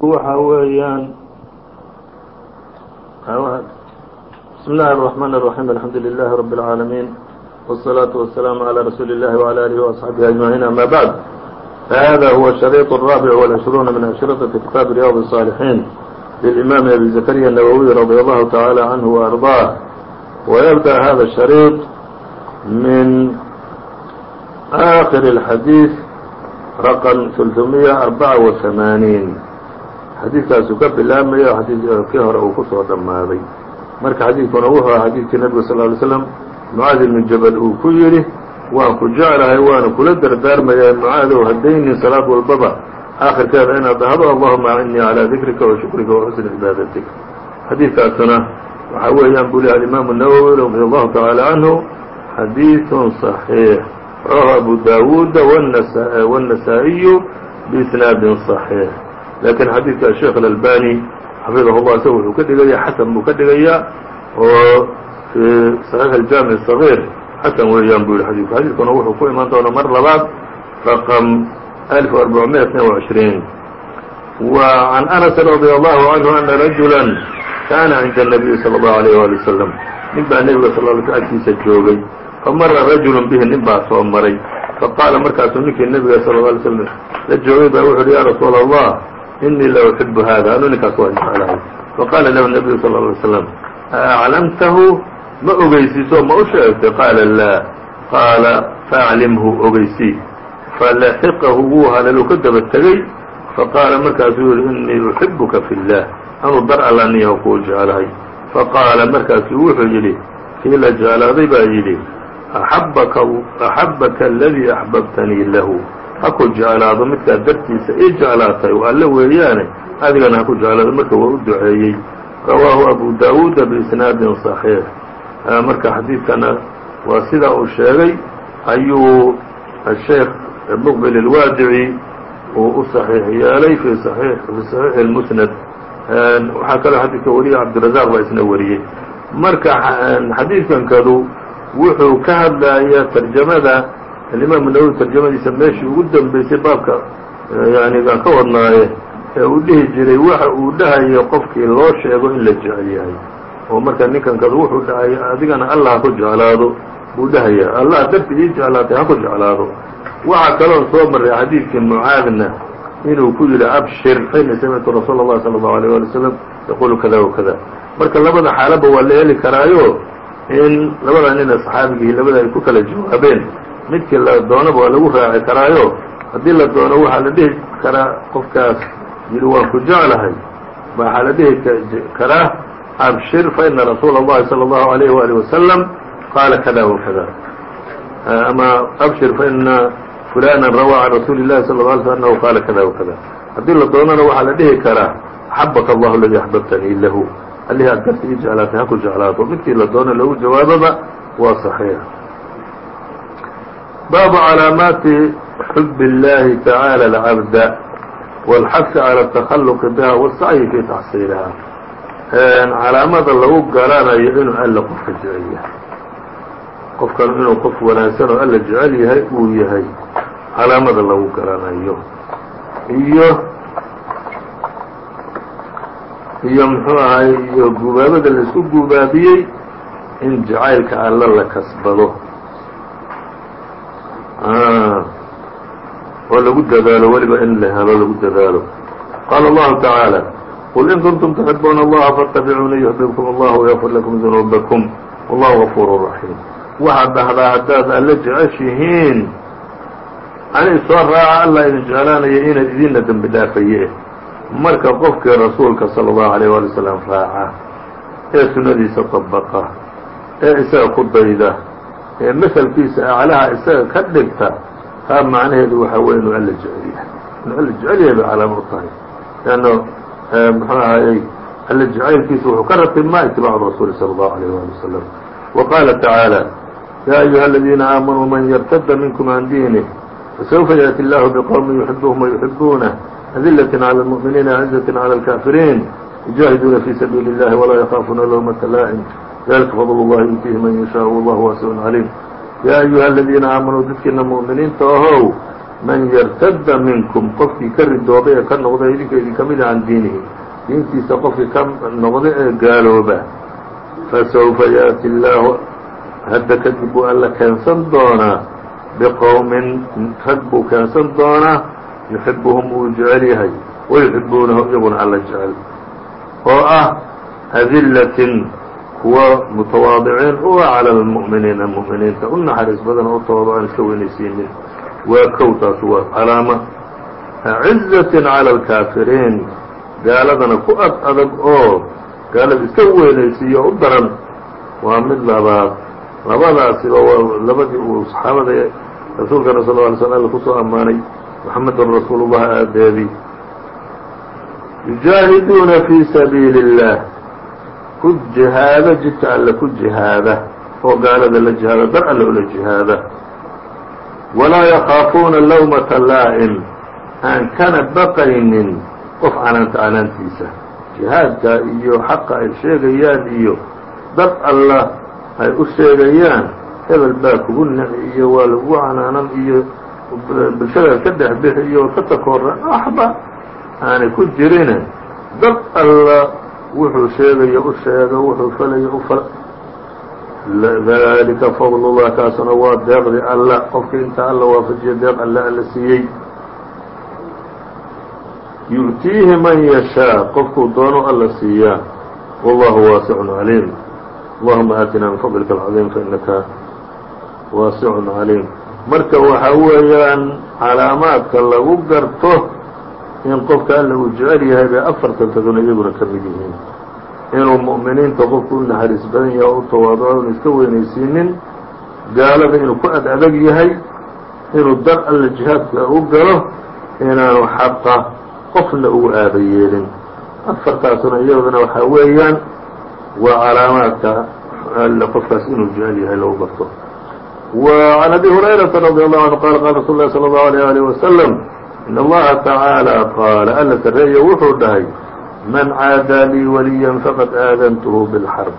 waxa weeyaan بسم الله الرحمن الرحيم الحمد لله رب العالمين والصلاة والسلام على رسول الله وعلى آله وأصحابه أجمعين أما بعد فهذا هو الشريط الرابع والعشرون من أشرطة كتاب رياض الصالحين للإمام أبي زكريا النووي رضي الله تعالى عنه وأرضاه ويبدأ هذا الشريط من آخر الحديث رقم 384 xadiidkaasu ka bilaabmayo xadiidkii hore uu ku soo dhammaaday marka xadiidkuna wuxuu aha xadiidkii nebiga sal ly slam mucaad ibnu jabal uu ku yidhi waan ku jeclahay waana kula dardaarmayaa mucaadow haddaynin salaad walbaba aakhirkeeda inaad dhahdo allahuma acinnii calaa dikrika wa shukrika wa xusni cibaadatik xadiidkaasuna waxaa weeyaan buu lihi alimaamu nawowi radi allahu tacaala canhu xadiidun صaxiix rawahu abu daawuuda wالنasaa'iyu biisnaadin صaxiix lakin xadiidka sheekh alalbani xafidah llah isaga wuxuu ka dhigayaa xasan buu ka dhigayaa oo fi saxiix aljaamic الصaغيir xasan weeyaan buu yihi xadidku xadiidkuna wuxuu ku imaan doonaa mar labaad raqم ألف وأربعمائة اثنين وعشhرين وعن أنس رضي الله عنه أن رجuلا كان عinda النبي صلى الله عليه وaلي وسلم nin baa nebiga sl ل agtiisa joogay famara rajul bihi nin baa soo maray faqaala markaasuu ninkii nebiga sal اه علي sلم la joogay baa wuxu uhi ya rasuul الlah إنii la أحب hada anu ninkaas waa jeclahay faqaala lahu النبyu صلى اه عليه وسلم أعlamtahu ma ogeysiiso ma u sheegtay qaala laa qaala faaclimhu ogeysii falaxiqahu wuu haleelu ka daba tegey faqaala markaasuu yihi inii uxibuka fi اllah anuu dar alla niyaho kuu jeclahay faqaala markaasuu wuxuu yidhi kii la jeclaaday baa yidhi axabaka aladii axbabtanii lahu ha ku jeclaado midkaad dartiisa ii jeclaatay oo alle weeyaane adigana ha ku jeclaado marka waa u duceeyey. Rawaahu abu daawuuda biisnaadin صaxiix ah, marka xadiidkana waa sidaa uu sheegay ayuu asheekh muqbil ilwaadici uu u saxiix yeelay fi saxiixi اlmusnad waxaa kaloo xadiidka weliya cabdirazaq baa isna wariyey. Marka xadiidkankadu wuxuu ka hadlayaa tarjamada alimaam nawowi tarjamadiisa meeshii ugu dambeysay baabka yani gaan ka wadnaaye ee uu dhihi jiray waxa uu dhahayo qofkii loo sheego in la jecel yahay oo marka ninkankadu wuxuu dhahay adigana allah ha ku jeclaado buu dhahaya allah darti ii jeclaatay ha ku jeclaado waxaa kaloo soo maray xadiidkii mucaadna inuu ku yidhi abshir xiina samictu rasuul اllahi salى الlahu alيه ali wslam yaqulu kada wakada marka labada xaalaba waa la heli karaayo in labada nina saxaabigii labada ay ku kala jawaabeen midkii la doonaba waa lagu raaci karaayo haddii la doono waxaa la dhihi karaa qofkaas yidhi waan ku jeclahay waxaa la dhihi karaa abshir faina rasuula اllahi salى الlahu عalيh wali wasalam qaala kada wakada ama abshir faina fulana rawaa can rasuuli الlahi salى ه alay sl anhu qaala kada wakada haddii la doonana waxaa la dhihi karaa axabaka allahu aladii axbabtanii lahu allihii aad darti ii jeclaatay ha ku jeclaato midkii la doono lagu jawaababa waa صaxiix baabu calaamaati xub اllahi tacaalى اlcabda wاlxasi calى التakhaluqi biha wالsacyi fi taxsiiliha calaamada lagu garanayo inuu alla qofka jecel yahay qofkan inuu qof wanaagsan oo alla jecel yahay uu yahay calaamada lagu garanayo iyo iyo muxuu ahay iyo gubaabada laisku gubaabiyey in jacaylka alla la kasbado oo lagu dadaalo weliba in la helo lagu dadaalo qaala allahu taعaalى qul in kuntum تxibuuna اllaha faاtabicuunii yuxbibkum اllah وyغfir lakum dunuubakum wallahu غafuur raxiim waxaad dhahdaa haddaad alla jeceshihiin ani soo raaca allah idin jeclaanaya inaad idinna dembi dhaafaye marka qofkii rasuulka salى الlahu عalيه wali wslam raaca ee sunnadiisa طabaqa ee isaga ku dayda ee maselkiisa aclaha isaga ka dhigta taa macnaheedu waxaa wey inuu alla jecel yahay inuu alla jecel yahay bay calaamo u tahay lanno muxuu ahayey alla jacaylkiisa wuxuu ka ratib ma itibaacu rasuuli salى الlahu عalيه wali wasalam wa qaala tacaalى ya ayuha aladiina aamanuu man yrtada minkum can diinih fasawfa yaأti اllahu bqowmi yuxibuhum وayuxibuunah adilaة عlى الmuؤminiina acizaة عlى الكافiriin يujaahiduuna fي sabiili الlahi walaa yakaafuuna lowmata laa'im dalika fadl اllahi yuutiihi man yashaaء wallahu waasiع caliim yaa ayuha aladiina aamanuu dadkiina mu'miniinta ahow man yartadda minkum qofkii ka ridoobay ee ka noqda idinka idinka mida can diinihi diintiisa qofkii ka noqda ee gaalooba fasawfa yaأti اllaahu hadda kadib buu alla keensan doonaa biqowmin rag buu keensan doonaa yuxibuhum uu jecel yahay wayuxibuunahu iyaguna alla jecel oo ah adilatin kuwa mutawaadiciin u ah cala almu'miniina mu'miniinta u naxariis badan oo toodo aan iska weynaysiinin waa kow taas waa calaama. Cizatin cala alkaafiriin gaaladana ku ad adag oo gaalada iska weynaysiiyo u daran. Waa mid labaad. Labadaasiba labadii uu saxaabada rasuulkana sal ly sl alla ku soo ammaanay moxamedun rasuulullahi aadeedii. Yujaahiduuna fii sabiili اllah ku jihaada jidka alle ku jihaada oo gaalada la jihaada dar alle ula jihaada. Walaa yakaafuuna lawmata laa'im aan kana baqaynin qof canaanta canaantiisa jihaadka iyo xaqa ay sheegayaan iyo dad allah ay u sheegayaan hebel baa kugu nici iyo waa lagu canaanan iyo bulshadaad ka dhex bixi iyo ka takoorran waxba aanay ku jirin dad alla wuxuu sheegayo u sheego wuxuu falayo u fal. Dalika fadlullah kaasuna waa deeqdi alla qofkii inta alla waafajiya deeq alle alla siiyey. Yu'tiihi man yashaa qofkuu doono alla siiyaa. Wallahu waasicun caliim. Allahuma aatina min fadlika alcadiim fainaka waasicun caliim. Marka waxaa weeyaan calaamaadka lagu garto in qofka alla uu jecel yahay bay afartantaduna iyaguna ka mid yihiin inuu mu'miniinta qofku u naxariis badan yahay oo u tawaaduco inu iska weynaysiinin gaalada inuu ku ad adag yahay inuu dar alla jihaadka u galo inaanu xaqa qofna ugu aaba yeelin afartaasuna iyaduna waxaa weeyaan waa calaamaadka alle qofkaas inuu jecel yahay lagu garto وعن أbي هريرة رضي الله عنه qال qال رsuل الlh صلى الله عليه وaليه وسلم in allaha tacaalى qaala alla sarreeyo wuxuu dhahay man caadaa lii waliyan faqad aadantuhu bilxarb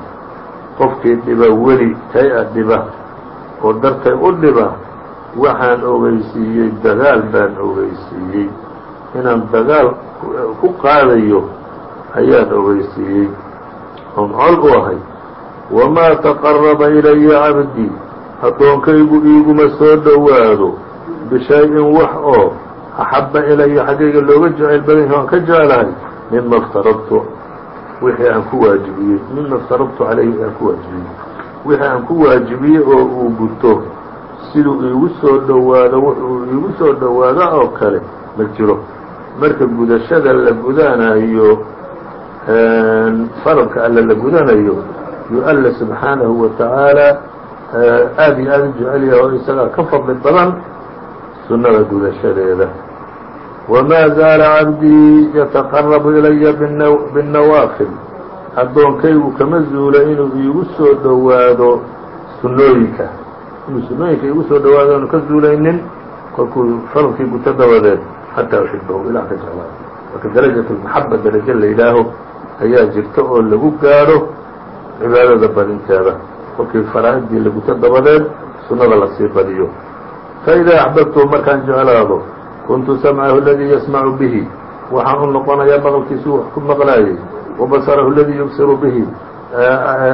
qofkii dhiba weli tay a dhiba oo dartay u dhiba waxaan ogeysiiyey dagaal baan ogeysiiyey inaan dagaal ku qaadayo ayaan ogeysiiyey oncol u ahay wamaa taqaraba ilaya cabdii addoonkaygu iiguma soo dhowaado bishay-in wax oo axabba ilaya xaggayga looga jecayl badan yahi aan ka jeclahay mima iftaradtu wixii aan ku waajibiyey mima iftaradtu calayhi aan ku waajibiyey wixii aan ku waajibiyey oo uu guto siduu iigu soo dhowaado wuxuu iigu soo dhowaado oo kale ma jiro marka gudashada la gudanayo faradka alle la gudanayo yu alla subxaanahu wa tacaala iyo aad u jecel yahay oo isagaa ka fadli badan sunnada gudashadeeda. Wamaa zaala cabdii yataqarabu ilaya binnawaafil addoonkaygu kama zuula inuu iigu soo dhowaado sunnooyinka. Inuu sunnooyinka iigu soo dhowaado aanu ka zuulaynin kolkuu faradkii guto dabadeed xataa uxibahu ilaa ka jeclaa marka darajat lmaxaba darajo la yidhaaho ayaa jirta oo lagu gaadho cibaadada badinteeda. Kolkii faraa'idii la guto dabadeed sunnada la sii badiyo faidaa axbabtuhu markaan jeclaado kuntu samcahu aladii yasmacu bihi waxaan u noqonayaa maqalkiisii wax ku maqlaayay wa basarahu aladii yubsiru bihi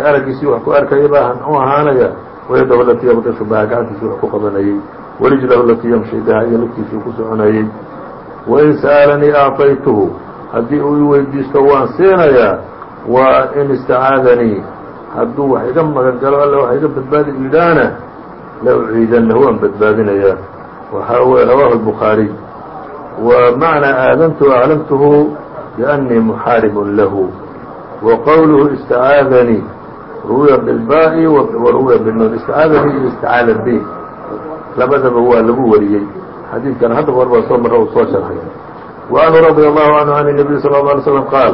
araggiisii wax ku arkaya baan u ahaanaya wayadahu alatii yabdishu bihaa gacantiisii wax ku qabanayey warijlahu alatii yamshi bihaa iyo lugtiisii ku soconayey wain sa'alanii acطaytuhu haddii uu i weydiisto waan siinayaa wa in istacaadanii hadduu wax iga magan galo wax iga badbaadi idhaana la uciidannahu waan badbaadinayaa waxaa weye rawaahu الbukhaariي wa macnaa aadantu aclamtuhu biأnnii muxaaribun lahu wa qowluhu istacaadanii ruwiya bilbaa'i wa ruwiya binuun istacaadanii iyo istacaada bi labadaba waa lagu wariyey xadiidkan hadda hor baa soo marra uu soo sharxay wa anhu radي allahu canhu can الnabiy sal اه alay slam qaal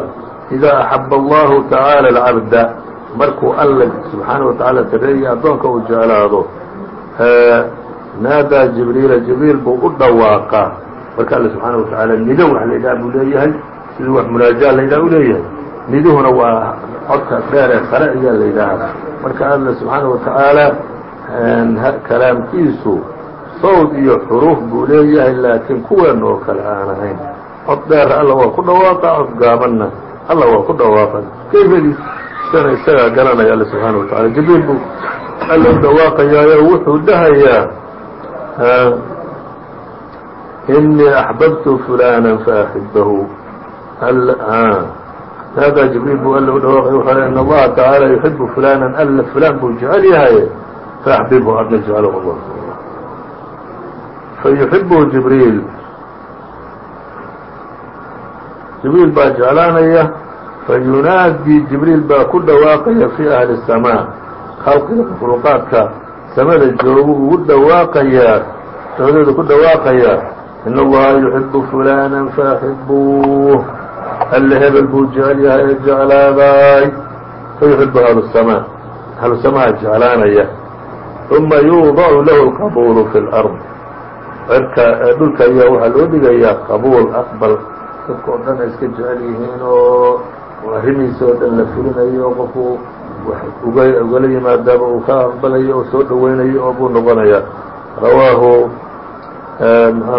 إida axaba allahu tacaala alcabda markuu alla subxaanaه wa tacaala tareeyay addoonka uu jeclaado naadaa jibriila jibriil buu u dhawaaqaa. Marka alle subxaana wa tacaala nido wax la yidhaha buu leeyahay siduu wax munaajaa la yidhaha u leeyahay. Niduhuna waa codka dheer ee sare ayaa la yidhaahaa marka alle subxaana wa tacaala kalaamkiisu sawd iyo xuruuf buu leeyahay laakiin kuweena oo kale aan ahayn. Cod dheera alla waa ku dhawaaqa cod gaabanna alla waa ku dhawaaqa kayfadiisana isagaa garanaya alla subxaana wa tacala jibriil buu alla u dhawaaqayaayo wuxuu dhahayaa إنii أحببت فuلانا فأحبه hada جiبريل buu all u dhawaaqay وxuu إن الlaha taعaaلى يحب فuلانا all فulan buu jecel yahay فأحببه adna jeclo الله فيحبه جiبريل جiبريل baa jeclaanaya فيuناadي جiبريل baa ku dhawaaqaya في أهلi السماء khalqida makhluuqaadka samada joogu ugu dhawaaqayaa socdooda ku dhawaaqayaa in allaha yuxibu fulaana faaxibuuh alle hebel buu jecel yahay ee jeclaaday fayuxibu ahlusamaa ahlusamaha jeclaanaya. Uma yuudacu lahu lqabuulu fi lard cirka dhulka ayaa waxaa loo dhigayaa qabuul aqbal. Dadka oo dhan ay iska jecel yihiin oo arrimiisa oo dhan la fulinayo qofku ugala yimaadaaba uu ka aqbalayo oo soo dhoweynayo oo buu noqonaya rawaahu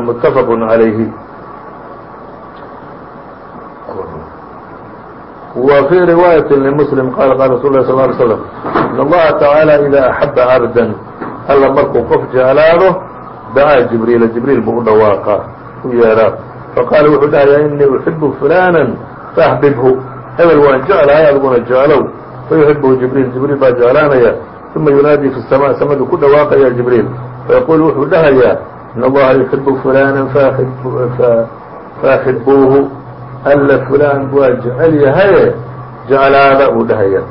متفق عليه وفي رواية لمسلم قال قال رsuل الله صلى اه عليه وسلم إن الله تعالى إذا أحب عبدا alla markuu qof jeclaado dacaa جiبريiل جiبريل buu u dhawaaqa u yeeraa faqاala wuxuu dhahayaa إنii أحب فuلانا فأحببه hebel waan jeclahay adguna jeclow fayuxibuhu jibriil jibriil baa jeclaanaya uma yunaadi fi sama samadu ku dhawaaqaya jibriil fayaquul wuxuu dhahayaa in allaha yuxibu fulana faaxibuuhu alla fulan waa jecel yahaye jeclaada uu dhahaya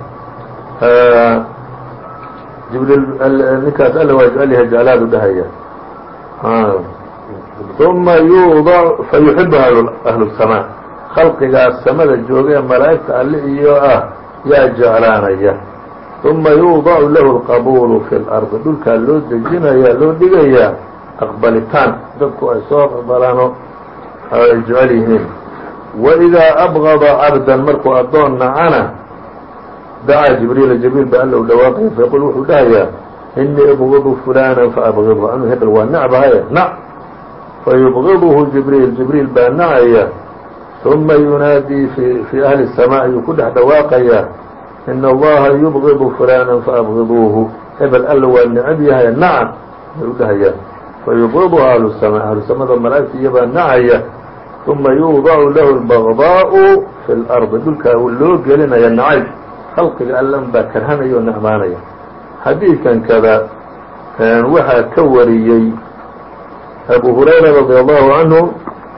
jibriil ninkaas alla waa jecel yahay jeclaadu dhahaya uma yuudac fayuxibuha ahlu samaa khalqigaas samada jooga malaa'igta alle iyo ah yaa jeclaanaya. Uma yuudacu lahu اlqabuulu fi اlardi dhulkaa loo dejinaya loo dhigayaa aqbalitaan. Dadku ay soo aqbalaano ay jecel yihiin. Waidaa abgada cabdan markuu addoon nacana dacaa jibriila jibriil baa alla u dhawaaqaya fayqul wuxuu dhahayaa inii abgidu fulana faabgidhu anuu hebel waa nacbahaye nac. Fayubgiduhu jibriil. Jibriil baa nacaya ثuma yunaadii fii ahli الsamاء ayuu ku dhex dhawaaqayaa in allaha yubgidu fulana faabgiduuhu hebel alla waa necab yahay nacam ayuu dhahayaa fayubgiduha ahlu الsamاء ahlu samada malaa'igta iyabaa nacaya ثuma yuudacu lahu اlbagضاءu fi اlarضi dhulkaa loo gelinaya nacayb khalqiga allan baa karhanaya oo necmaanaya xadiidkan kada waxaa ka wariyey abu hurayra radي allahu canhu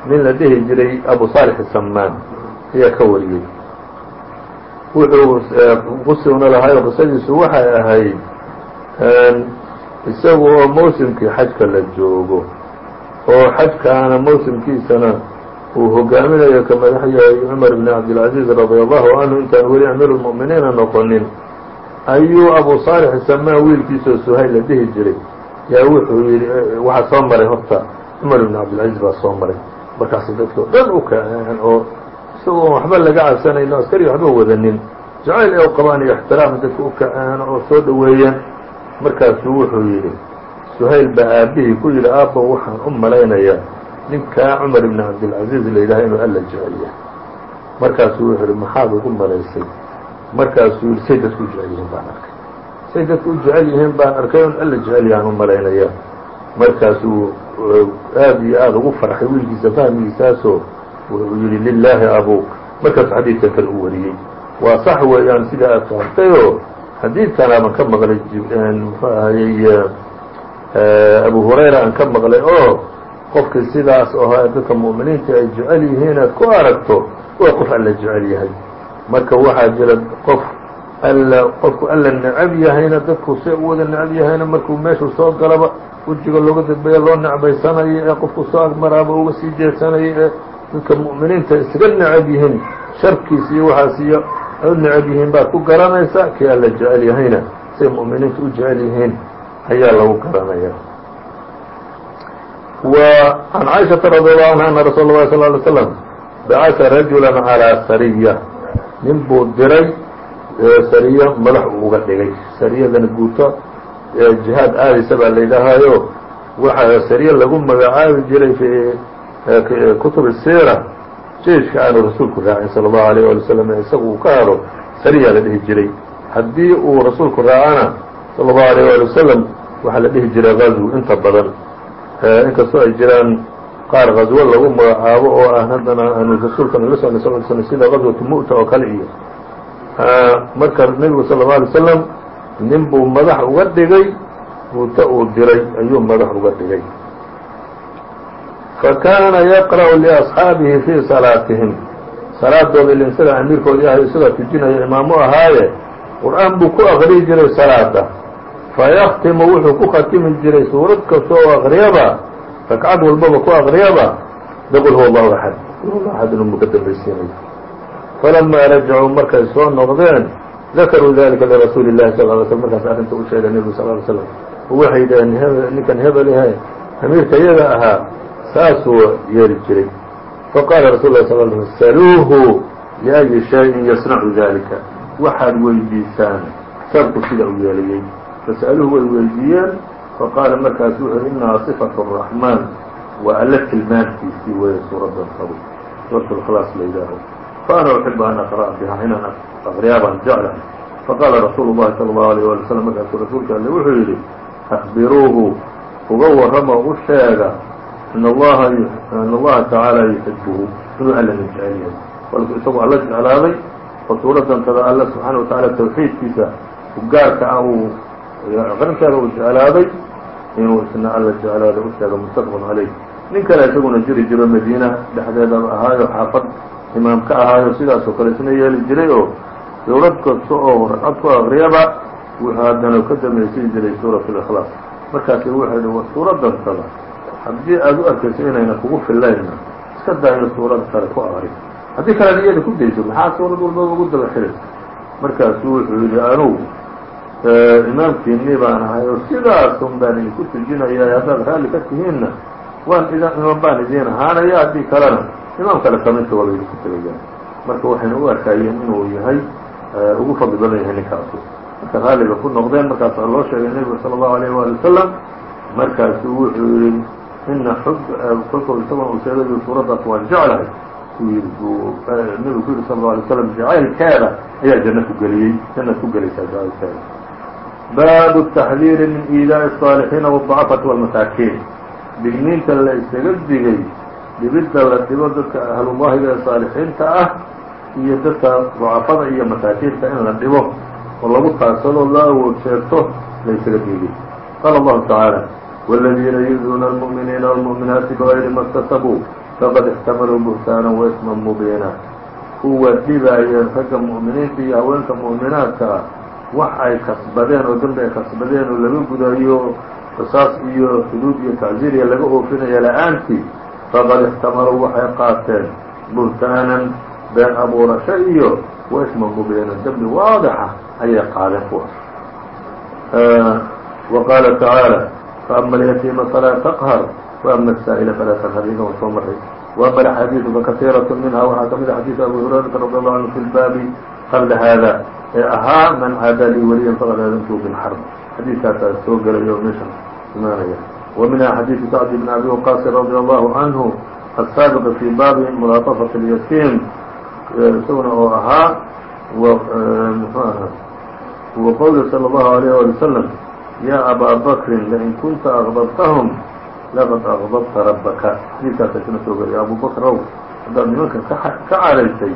nin la dhihi jiray abu صaalح الsamaan ayaa ka wariyey wuxuu qusiguna lahaay qisadiisu waxay ahayd isagu oo mawsimkii xajka la joogo oo xajkaana mawsimkiisana uu hogaaminayo ka madax yahay cumar bn cabdilcaziiz radia allahu canhu intaan weli amiiru lmu'miniina noqonin ayuu abu saalix samaan wiilkiisoo suhayl la dhihi jiray yaa wuxuu yidhi waxaa soo maray horta cumar ibn cabdilcaziiz baa soo maray markaas dadka o dhan u kaceen oo isagoo waxba laga cabsanayno askari waxba wadanin. Jacayl ee u qabaan iyo ixtiraam dadka u kaceen oo soo dhoweeyeen. Markaasuu wuxuu yidhi suhayl baa aabihii ku yidhi aabbo waxaan u malaynayaa ninkaa cumar ibn cabdilcaziiz la yidhaha inuu alla jecel yahay markaasuu wuxuu yihi maxaad ugu malaysay? Markaasuu yidhi say dadku u yihiin baan arkay. Say dadku u yihiin baan arkay un alla jecel yahaan u malaynaya markaasuu aad iyo aada ugu farxay wiilkiisa fahmigiisaasoo wuxuu yidhi lilaahi abuuk markaasuu xadiidkan kale u wariyey. Waa sax weeyaan sida aad fahamtayoo xadiidkan aaban ka maqlay muxuu ahayey abu hurayra aan ka maqlay oo qofkii sidaas aho dadka mu'miniinta ay jecel yihiin aad ku aragto waa qof alla jecel yahay. Marka waxaa jira qof alla qofku alla necab yahayna dadku se u wada necab yahayna markuu meeshuu soo galaba wejiga looga dadbeeya loo necbaysanayo ee qofku soo agmaraaba uga sii jeedsanayo ee dadka mu'miniinta isaga necab yihiin sharkiis iyo waxaas iyo ay u necab yihiin baad ku garanaysaa kii alla jecel yahayna say mu'miniinta u jecel yihiin ayaa lagu garanaya وعن عائشhaةa رضي الله عنها أن رsuل الlه صلى اه عليه وسلم bacثa رaجuلا عalى sariية nin buu diray sariyo madax uu uga dhigay. Sariyadana guuto. Jihaad aadaysa baa la yidhaahaayo. Waxaa sariye lagu magacaabi jiray fii kutubi siira jeiska aanu rasuulku raacin sala allahu alayh waali wasalam ee isagu uu ka haro sariyaa la dhihi jiray. Haddii uu rasuulku raacana sala allahu alayh waali wasalam waxaa la dhihi jiray ghazw inta badan. Inkastoo ay jiraan qaar ghazwo lagu magacaabo oo ah haddana aanu rasuulkan la socnay sal l sida ghazwatu mu'ta oo kale iyo marka nebigu sal الlaه alay slam nin buu madax uga dhigay mu'ta uu diray ayuu madax uga dhigay fakana yaqra'u liasxaabihi fii salaatihim salaadooda ilin isaga amiirkoodii ahay isagaa tujinaya imaamu ahaaye qur'aan buu ku aqriyi jiray salaada fayaktimu wuxuu ku khatimi jiray suurad kasta oo aqriyaba ragcad walbaba ku aqriyaba biqul huwa allahu axad qul huwa axad inuu ka dambaysiinay falamaa rajacuu markay soo noqdeen dakaruu dalika lirasuuli اllahi sal ly slm markaas arrinta u sheegay nebigu sal ly slam oo waxay yidhaheen ninkan hebel ahe amiirka iyaga ahaa saasuu yeeli jiray faqaala rasul lah sal l saluuhu liأyi shayin yasnacu dalika waxaad weydiisaan sabku sida u yeelayey fasأaluuhu way weydiiyeen faqaala markaasu wuxu uhi inahaa صifaة الرaحmaan waa alla tilmaantiisii weeye suuradan qabo suuraة اkhlaas la yidhaaho faana uxibu an aqra'a biha inaan aqriyaa baan jeclahay faqaala rasuulu الlahi salى الlahu عalيه wali slm markaasuu rasuulka alle wuxuu yidhi أخbiruuhu uga warrama u sheega in allaha in allaha tacaala yuxibuhu inuu allana jecel yahay walku isagu alla jeclaaday oo suuradantada alla subxaana watacaala tawxiidkiisa gaarka ah uu aqrinteeda uu jeclaaday inuu isna alla jeclaaday u sheega muttafaqun calayh nin kale isaguna jiri jiro madiina dhexdeedaba ahaayo xaafad imaam ka ahaayo sidaasoo kale isna yeeli jiray oo suurad kasta oo ragcad ku akriyaba wuxuu haddana ka damaysan jiray suurat اlikhlaas markaasi wuxuu yihi war suuradantada haddii aad u arkayso inayna kugu filayna iska daayo suurad kale ku akri haddii kalead iyada ku dayso maxaa suurad walbaba ugu daba xiraysa markaasuu wuxuu yidhi anugu imaamkiinii baan ahay oo sidaasun baan idinku tujinaya haddaad raalli ka tihiinna waan id imaam baan idiin ahaanaya haddii kalena imaam kale samaysta waa laydinku tegaya marka waxayna u arkayeen inuu yahay ugu fadli badan yahay ninkaasu marka raalliga ku noqdeen markaasaa loo sheegay nebiga salى الlahu عalيه wali wasalam markaasuu wuxuu yihi ina xub kolkuu isaguna uu sheegay suuraddaas waan jeclahay uu yidhi nebigu ku yidhi sal اه alay slam jacaylkeeda ayaa janno ku geliyey jannaad ku gelaysaa jacaylkeeda baabu التaxdiiri min iidaaءi الصاalixiina والضacafati والmasaakiin digniinta la isaga digay dhibidda la dhibo dadka ahlullahiga ee saalixiinta ah iyo dadka ducafada iyo masaakiinta in la dhibo oo lagu taagsado la awood sheegto la isaga digay qaala allahu tacaala wاladiina yuduuna almu'miniina wاlmu'minaati bغayri ma اktasabuu faqad اxtamaluu buhtaanan waisma mubiina kuwa dhibaayeen ragga mu'miniinta iyo haweenka mu'minaadka ah wax ay kasbadeen oo dembi ay kasbadeen oo laga gudayo qisaas iyo xuduud iyo tacziiriya laga oofinaya la-aantii faqad ixtamaluu waxay qaateen buhtaanan been abuurasho iyo waisma mubiinan dembi waadixa ayay qaadeen kuwaas wa qaala tacaala faama alyatiima falaa taqhar waama asaa'ila falaa tanhar waan soo maray waama alxadiidu fakasiiraة minha waxaa ka mid a xadiidu abu hurayrata radi allahu canhu fi lbaabi qabla hada ee ahaa man caada lii waliyan faqad aadantuu bilxarb xadiidkaasaa soo gelay meeshan imaanaya wa minha xadiidu sacd bn abi waqaasin radi allahu canhu asaabiqi fi baabi mulaatafat اlyatiim isaguna oo ahaa mxu aha wa qowli salى اllahu عalيyه wali wslam ya abaa bakrin lain kunta aqbadtahum laqad aqbadta rabbaka xadiidkaasa isna soo gelaya abu bakr ow haddaad nimanka ka caraysay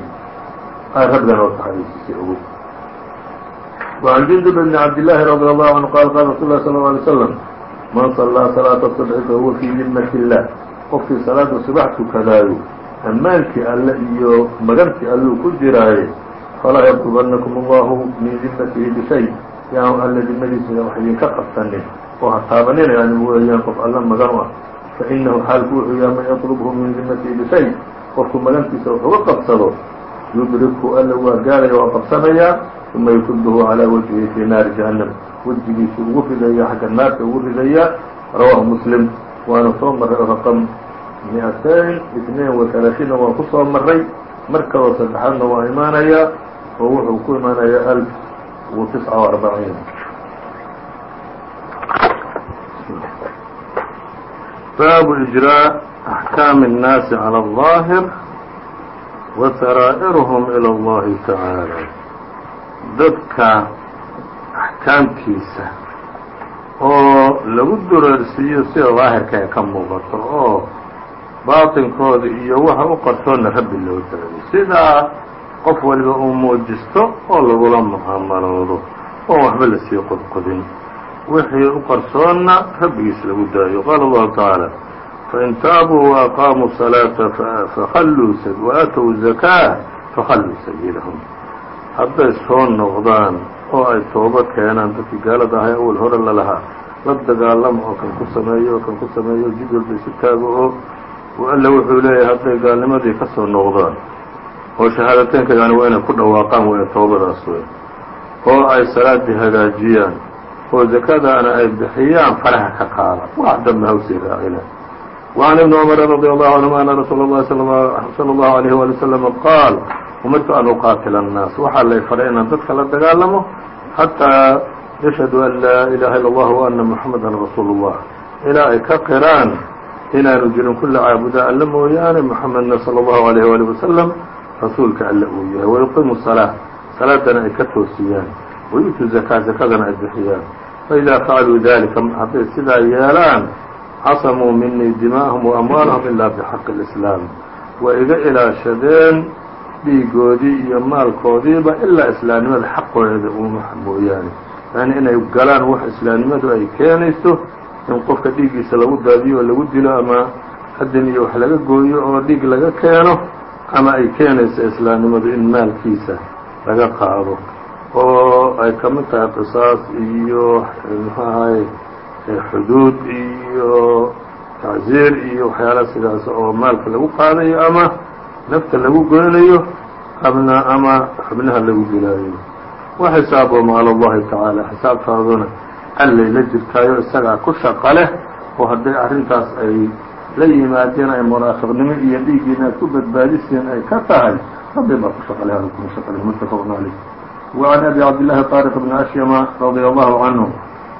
rabbigan oo ka xariisisay ogo وعن جندب بن عبد الله رضي الله عنه قال قال رsuل الله صلى الله عليه وسلم man صلىa صلاaة الصبح fahuwa fي diمة الlah qofkii salaada subax tukadaayo ammaankii alle iyo magantii alluu ku jiraaye falaa yطلبنكم الله min dimatihi bshay yaanu alle dimadiisa wax idinka qabsanin oo ha taabanina yani weeyaan qof alle magan u ah faإnahu xaalku wuxuu yaha man yطلبhu min dimatihi bshay qofku magantiisa wax uga qabsado yudrikhu alle waa gaaraya waa qabsanayaa uma yukubhu calى wجهihi fي naari جahanم wejigiisu ugu ridaya xagga naarta ugu ridaya rawaahu muslim waana soo maray raqم miئatayn اثنين وaلaaثiinna waan ku soo maray markaba saddexaadna waa imaanayaa oo wuxuu ku imaanayaa ألف وتسعة وأربعين baabu إجrاء أحكاam الناasi عlى الظاahir wa saraaئirhm ilى الlahi taعaalى dadka axkaamtiisa oo lagu dureersiiyo sida daahirka ay ka muuqato oo baatinkooda iyo waxa u qarsoonna rabbi loo daayo sidaa qof waliba uu muujisto oo lagula mucaamaloodo oo waxba lasii qodqodin wixii u qarsoonna rabbigiis lagu daayo qaala allahu tacaala fain taabuu وaqaamuu الصalaaةa وaatow الزakاة fakhalluu sabiilahum hadday soo noqdaan oo ay tooba keenaan dadkii gaalada ahay awal hore lalahaa la dagaalamo oo kan ku sameeyo oo kan ku sameeyo jid walba isu taago oo alle wuxuu leeyahay hadday gaalnimadii ka soo noqdaan oo shahaadateynka yani waa inay ku dhawaaqaan weya toobadaas wey oo ay salaaddii hagaajiyaan oo zakadaana ay bixiyaan faraha ka qaada wax dambe hawsii raacina وعn iبn cmr رadي الله عanهuma أna rasuul الlahi slى الlaه عalيه وalي وsلم qaal umirtu an uqaatila الnaas waxaa lay faray inaan dadka la dagaalamo xatىa yashhadu an laa ilaha ilا اllah وأna muحamada rasuul الlah ilaa ay ka qiraan inaanu jirin kula caabuda alle mooyaane muxamedna salى الlahu عalيه وalي وasلم rasuulka alle uu yahay وayuqimu الصلاة salaadana ay ka toosiyaan wayu'tu زakاة zakadana ay bixiyaan faإida facaluu dalika hadday sidaa yeelaan casamuu minii dima'ahum وamwaalahum ilaa bxaqi الإslaam way iga ilaashadeen dhiigoodii iyo maalkoodiiba ilaa islaamnimada xaqooda uma mooyaane. Yani inay galaan wax islaamnimadu ay keenayso in qofka dhiiggiisa lagu daadiyo oo lagu dilo ama adin iyo wax laga gooyo oo dhiig laga keeno ama ay keenayso islaamnimadu in maalkiisa laga qaado. Oo ay ka mid tahay qisaas iyo mxu ahaye xuduud iyo tacziir iyo waxyaala sidaas oo maalka lagu qaadayo ama nafta lagu goynayo abna ama xubnaha lagu dilaayo wa xisaabuhum calى اllahi tacaala xisaabtaaduna allay la jirtaayo isagaa ku shaqa leh oo hadday arrintaas ay la yimaadeen ay munaafiqnimo iyo dhiiggiina aad ku badbaadiseen ay ka tahay rabbi baa ku shaqa leh alla kuma shaqa leh mutafaq caleyh وعn abi cabdالlahi طاriq bn ashyama radي allahu canhu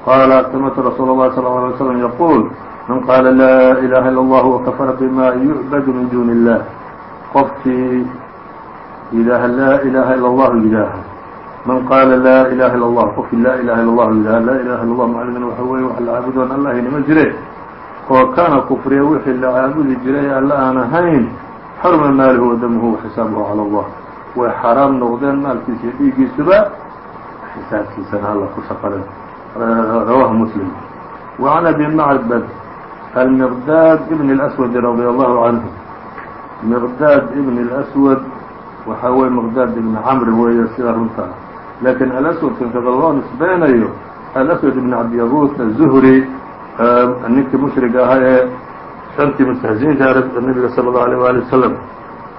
qala samictu rasuul الlahi صلى اه عليه وsلم yquul man qaala laa ilaha ilا اllah وkafara bima yucbad min duni الlah qofkii yidhaaha laa ilaaha ila allahu yidhaaha. Man qaala laa ilaha illa allah qofkii laa ilaha illa allahu yidhaha laa ilaha illa allah macnigana waxa weeye wax la caabudoon allah inama jire. Oo kana kufriya wixii la caabudi jiray ee alla aan ahayn xaruma maaluhu wadamuhu waxisaabuhu cala allah. Way xaraam noqdeen maalkiisa iyo dhiiggiisuba xisaabtiisana alla ku shaqaday rawahu muslim. Wacan abi macbad almiqdaad ibn اlaswadi radia allahu canhu miqdaad ibn اlأswad waxaa weye miqdaad ibn camr weeye sida runta lakiin alaswadka intada loo nisbeynayo alaswad ibn cabdiyaguus aلzuhri ninkii mushrig ahaa ee shantii mustahziinta nabiga salى الlaه alيه wali waslm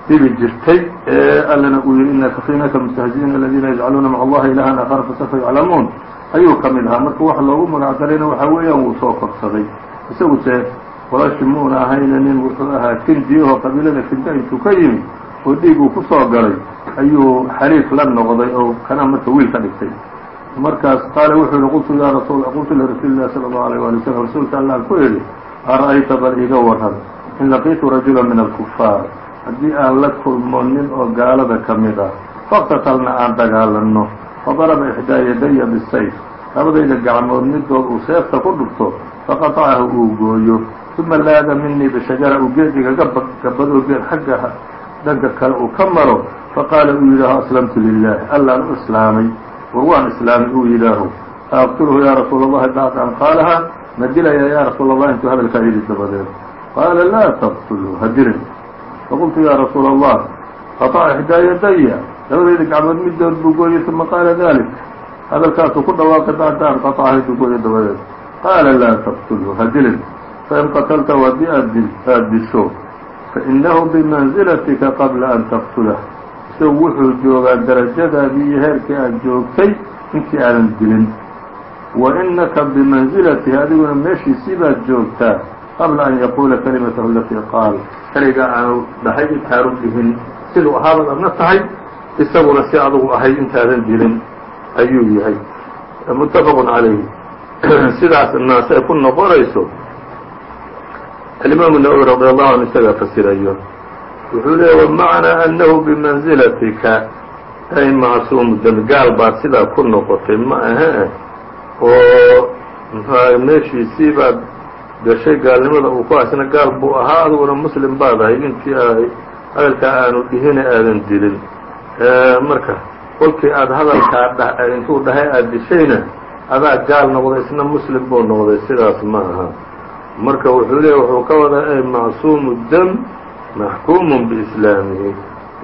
dhibi jirtay ee allana uu yihi ina kafinaka mustahzi'iina aladiina yajcaluuna maca allahi ilahan aakhara fasawfa yaclamuun ayuu ka mid ahaa marka waxa loogu magac darayna waxaa weeyaan wuu soo korsaday isagu se qurayshi muuna ahayna nin wuxuu ahaa kindiyaho qabiilada kinda intuu ka yimi oo dhiig uu ku soo galay ayuu xaliif la noqday oo kana marka wiil ka dhigtay. Markaas qaala wuxuu yihi qultu ya rasul qultu lirasuuli illahi sala allahu alيyh wali wslam rasuulka allaan ku idhi ara'ayta bal iga waran in laqiitu rajula min alkufaar haddii aan la kulmo nin oo gaalada ka mid ah faqtatalna aan dagaalanno fadaraba ixdaa yadaya bisayf labadayda gacmood midood uu seefta ku dhufto faqatacahu uu gooyo uma laada minii bishajara uu geed igaga gabado geed xagga dhanka kale uu ka maro faqaala uu yidhaaho aslamtu lilah allaan u islaamay war waan islaamay uu yidhaaho faaqtulhu yaa rasuula allahi bacda an qaalaha ma dilaya yaa rasuula allah intuu hadalkaa yidhi dabadeed qaala laa taqtulhu ha dilin faqultu yaa rasuula allah qataca ixdaa yadaya labadayda gacmood midood buu gooyey uma qaala dalik hadalkaasuu ku dhawaaqay bacda an qatacaha intuu gooyo dabadeed qaala laa taqtulhu ha dilin fain qataltahu haddii aad disho fainahu bimanzilatika qabla an taqtulah isagu wuxuu joogaa darajadaadii iyo heerkii aad joogtay intii aadan dilin wa inaka bimanzilatihi adiguna meeshiisii baad joogtaa qabla an yaquula kalimatahu alatii qaal keliga aanu dhahay intaanu dhihin siduu ahaabaad adna tahay isaguna si adugu ahay intaadan dilin ayuu yahay muttafaqun calayhi sidaas naas ku noqonayso alimaamu nawowi radi allahu canhu isagaa fasirayo wuxuu leeya wamacnaa annahu bimanzilatika ay macsuumu demi gaal baad sidaa ku noqotay ma ahe oo mxuaha meeshiisii gashay gaalnimada uu ku hasna gaal buu ahaa adiguna muslim baad ahay ninkii ahay aanu dhihina aadan dilin marka kolkii aad hadalkaa intuu dhahay aad dishayna adaa gaal noqday isna muslim buu noqday sidaas ma aha marka wuxuu leeya wuxuu ka wadaa ay macsuumu dam maxkuumun biislaamihi.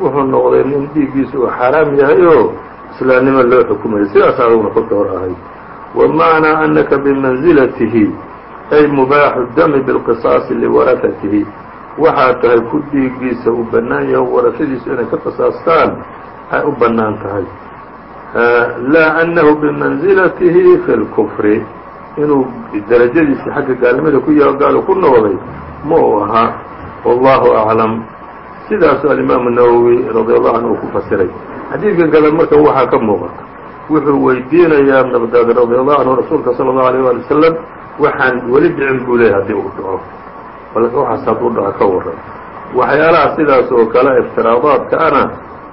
Wuxuu noqday nin dhiiggiisa uu xaaraam yahay oo islaamnimo loo xukumayo sidaas aduguna kolka hor ahay wa macnaa annaka bimansilatihi ay mubaaxu dami bilqisaasi liwarakatihi waxaad tahay ku dhiiggiisa uu bannaan yahay o warasadiisu inay ka qisaastaan ay u bannaan tahay. Laa annahu bimansilatihi fi lkufri inuu darajadiisa xagga gaalnimada ku yaho gaalu ku noqday ma uu ahaa wallahu aclam. Sidaasu alimaamu nawowi radi allahu canhu uu ku fasiray. Xadiidkan kada marka waxaa ka muuqata. Wuxuu weydiinayaa miqdaad radi allahu canhu rasuulka sala allahu alيyه wali wasalam waxaan weli dhicin buu leeyay haddii uu dhaco. Waxaas hadduu dhaco ka waran waxyaalaha sidaas oo kale iftiraadaadka ana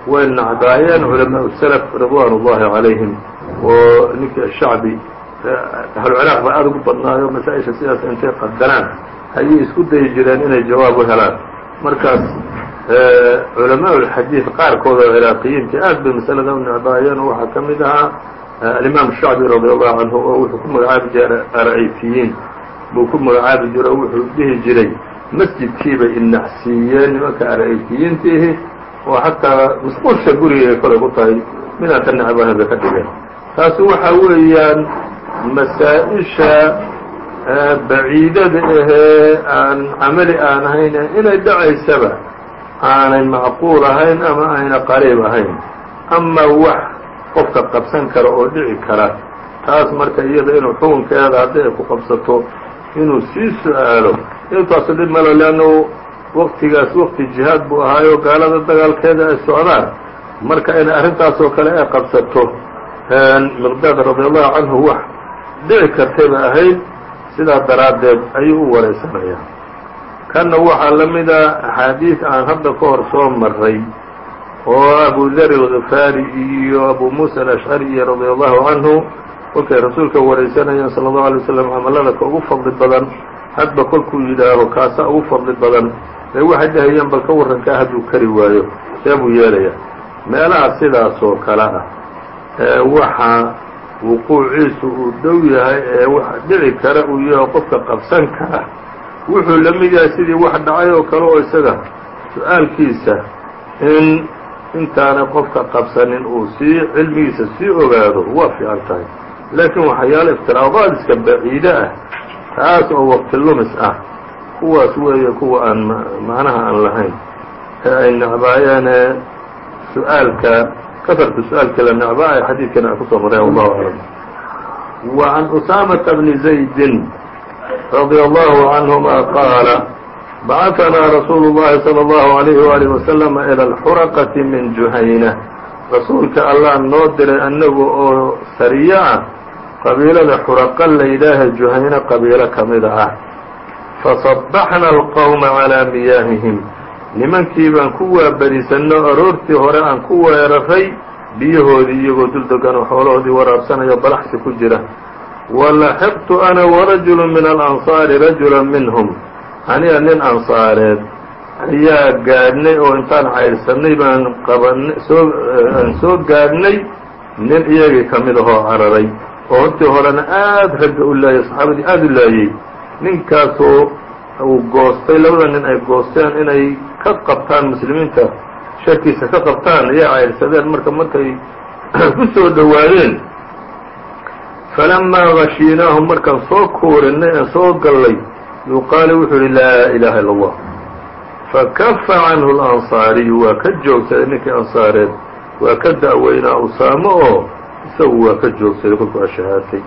way nacdaayeen culamaau salaf ridwaan ullahi calayhim oo ninkii shacbi ahlulciraaq baa aada ugu badnaayo masaa-isha sidaas intay qadaraan ayay isku dayi jireen inay jawaab u helaan. Markaas eh, culamaa'ulxadiid qaarkooda oo ciraaqiyiinta aad bay masalada u necbaayeen oo waxaa ka ahaa eh, alimaam shacbi radi allahu canhu oo wuxuu ku magacaabi jiray araytiyiin buu ku magacaabi jiray oo wuxuu dhihi jiray masjidkiibay innacsiiyeen nimanka araytiyiintiihi oo xataa musquulsha gurigay kolay ku tahay midaata necbaana bay ka dhigeen? Taasi waxaa weeyaan masaa-isha baciidada ahee aan camali aan ahayn inay dhacaysaba aanay macquul ahayn ama ayna qariib ahayn. Ama wax qofka qabsan kara oo dhici kara taas marka iyada inuu xukunkeeda haddii ay ku qabsato inuu sii su'aalo. Intaasu dhib malo leannu waqtigaas waqti jihaad buu ahaayo gaalada dagaalkeeda ay socdaan marka inay arrintaasoo kale ay qabsato miqdaad radi allahu canhu wax dhici kartayba ahayd sidaa daraaddeed ayuu u wareysanayaa kanna waxaa la mida axaadiid aan hadda ka hor soo maray oo abu dar algifaari iyo abu muusa alashcari iyo radia allahu canhu kolkay rasuulka waraysanayeen sala allahu alay waslam camalada ka ugu fadli badan hadba kolkuu yidhaaho kaasaa ugu fadli badan ee waxay dhahayeen bal ka warrankaa hadduu kari waayo see buu yeelayaa. Meelaha sidaas oo kale ah ee waxa wuquuciisu uu dhow yahay ee wax dhici kara uu yaho qofka qabsan kara wuxuu la mid yahay sidii wax dhacay oo kale oo isaga su'aalkiisa in intaana qofka qabsanin uu sii cilmigiisa sii ogaado waa fiican tahay. Laakiin waxyaalo iftiraadaad iska baciide ah taas oo waqti lumis ah. Kuwaas weeye kuwa aan macnaha aan lahayn ee ay necbaayeene su'aalka kafarka su-aalka la necbaa ee xadiidkana ay kusoo mareen wallahu aclam wa can usaamata bni zaydin رضي الله عنهما قال بعثnaa رsuuل اللhi صلى الله عليه وaله وسلم إلى الxرقة من جuhaynة rasuulka allah noo diray anagu oo sariyo ah qabiilada xuraqo la yidhaaha juhayno qabiilo ka mida ah faصabaxna الqومa عalىa miyaahihim nimankii baan ku waaberisanno aroortii hore aan ku weeraray biyahoodii iyagoo dul degan oo xoolahoodii waraabsanayo balaxsi ku jira. Walaxiqtu ana warajulu min alansaari rajula minhum. Aniga nin ansaareed ayaa gaadhnay oo intaan caydhsannay baan qabanay soo aan soo gaadhnay nin iyagii ka mid ahoo cararay oo hortii horena aad ragga u laayay saxaabadii aada u laayey ninkaasoo uu goostay labada nin ay goosteen inay ka qabtaan muslimiinta sharkiisa ka qabtaan ayay caydhsadeen marka markay ku soo dhowaadeen falamaa gashiinaahum markaan soo kuurinay aan soo gallay yuqaali wuxuu yihi laa ilaaha illa allah fakafa canhu اlansaariyu waa ka joogsaday ninkii ansaareed waa ka da'weynaa usaamo oo isagu waa ka joogsaday kolkuu ashahaatay.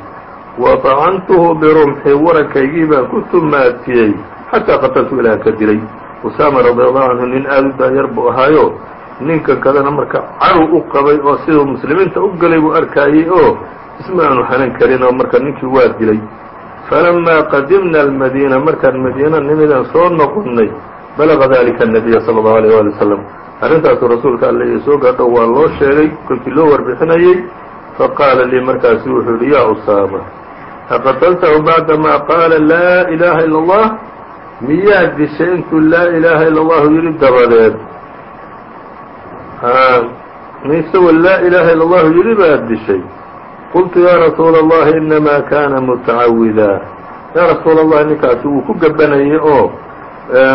Waطacantuhu birumxi warankaygii baan ku tumaatiyey xataa qataltu ilaah ka dilay. Usaama radiallahu canhu nin aad u daayar buu ahaayo. Ninkan kadana marka cadow u qabay oo siduu muslimiinta u galay buu arkaayey oo isma aanu xanan karin oo marka ninkii waa dilay. Falamaa qadimna almadiina markaan madiina nimidaan soo noqonnay balaga dalika annabiya sala allahu alayh waali wasalam arrintaasuu rasuulka alle iyo soo gaadho waa loo sheegay kolkii loo warbixinayey faqaala lii markaasu wuxuu yidhi yaa usaama aqataltahu bacdamaa qaala laa ilaaha ila allah? miyaad dishay intuu laa ilaaha ila allahu yidhi dabadeed? Isagoo laa ilaaha ila allahu yidhi baad dishay? Qultu yaa rasuula allahi inamaa kaana mutacawidaa yaa rasuula allahi ninkaasi wuu ku gabanayay oo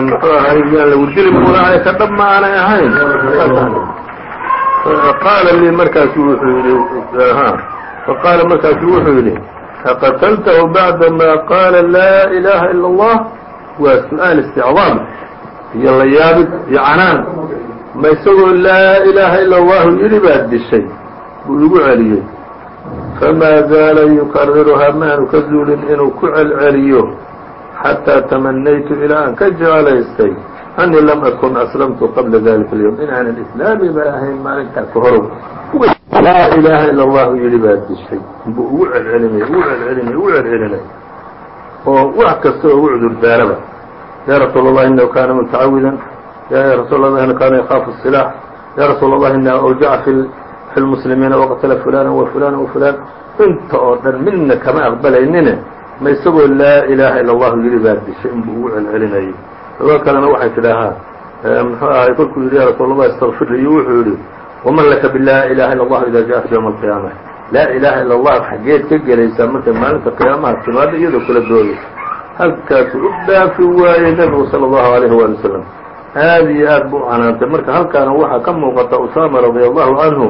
muxuu ahay yaan lagu dili muraace ka dhab ma aanay ahayn? Qaala lii markaasu wuxuu yidhi faqaala markaasu wuxuu yidhi aqataltahu bacda ma qaala laa ilaaha ila allah waa su'aal isticdaam iyo la yaabid iyo canaan. Ma isagoo laa ilaaha ila allahu yidhi baad dishay buu igu celiyey. Famaa zaala yukariruhaa maanu ka zuulin inuu ku celceliyo xataa tamanaytu ilaa aan ka jeclaystay anii lam akun aslamtu qabla dalika اlyowm inaanan islaami ba ahayn maalintaa ka horow laa ilaaha ila allahu yidhi baad dishay. Buu ugu celcelinay ugu celcelinay ugu celcelinay oo wax kasta oo ugu cudur daaraba ya rasuul الlahi inahu kana mutacawidan ya rasuul الlah ina kana yakaafu الsilaax ya rasuul الlahi ina awjaca fi lmuslimiina waqtala fulana wa fulana wa fulan inta oo dhan midna kama aqbalaynine ma isagoo laa ilaaha ila allahu yidhi baa dishay inbuu ugu celcelinayay riwaa kalena waxay tidhaahaa muxuu ahay kolkuu yidhi ya rasuul اlah istغfir iyo wuxuu yidhi waman laka bilaa ilaha ila اllah ida jaءat ywma alqiyaama laa ilaaha ila allah xageed ka gelaysaa marka maalinta qiyaamaha timaado iyadoo kala dooya halkaasu u dhaafi waayey nebigu sala اllahu alayh waali wasalam aada iyo aad buu canaantay marka halkaana waxaa ka muuqata usaama radia allahu canhu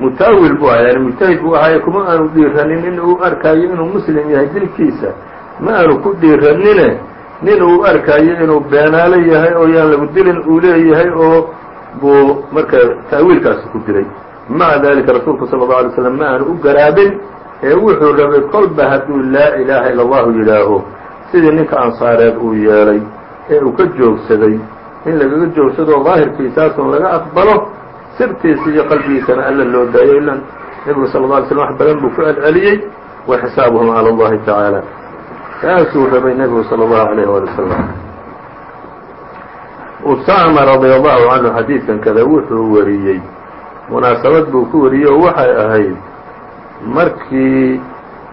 mutaawil buu ahaa yani mujtahid buu ahaa kuma aanu dhiiranin in uu arkaayo inuu muslim yahay dilkiisa. Ma aanu ku dhiiranine nin uu arkaayo inuu beenaalo yahay oo yaan lagu dilin uu leeyahay oo buu marka taawiilkaasi ku diray maca dalika rasuulku sala اlه alay slam ma aanu u garaabin ee wuxuu rabay kolba hadduu laa ilaaha ila allahu yidhaaho sidii ninka ansaareed uu yeelay ee uu ka joogsaday in lagaga joogsado daahirkiisaasun laga aqbalo sirtiisa iyo qalbigiisana alla loo daayo ilan. Nebigu sala lla alay slam wax badan buu ku celceliyey wa xisaabuhum cala allahi tacaala. Saasuu rabay nebigu sala allahu alayh waali wasalam. Usaama radia allahu canhu xadiidkan kada wuxuu wariyey munaasabad buu ku wariyey oo waxay ahayd markii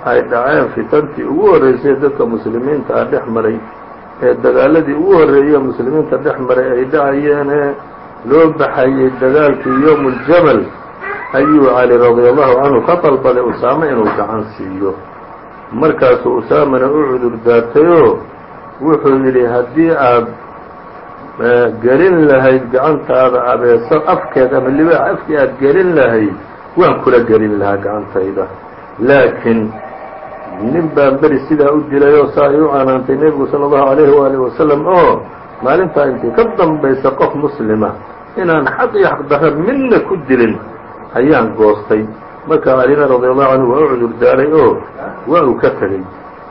ay dhaceen fitantii ugu horreysay dadka muslimiinta ah dhex maray ee dagaaladii ugu horreeyey muslimiinta dhex maray ay dhacayeenee loo baxayey dagaalkii yowm اljamal ayuu cali radia allahu canhu ka dalbaday usaame inuu gacan siiyo. Markaasuu usaamana u cudur daartayoo wuxuu yidhi haddii aad gelin lahayd gacantaada abeeso afkeed ama libaax afkii aada gelin lahayd waan kula gelin lahaa gacantayda. Laakiin nin baan beri sidaa u dilay oo saa ay u canaantay nebigu sala allahu alayhi waalihi wasalam oo maalintaa intii ka dambaysa qof muslima inaan xaq iyo xaqdarra midna ku dilin ayaan goostay. Markaa alina radi allahu canhu waa u cudur daaray oo waa uu ka tegey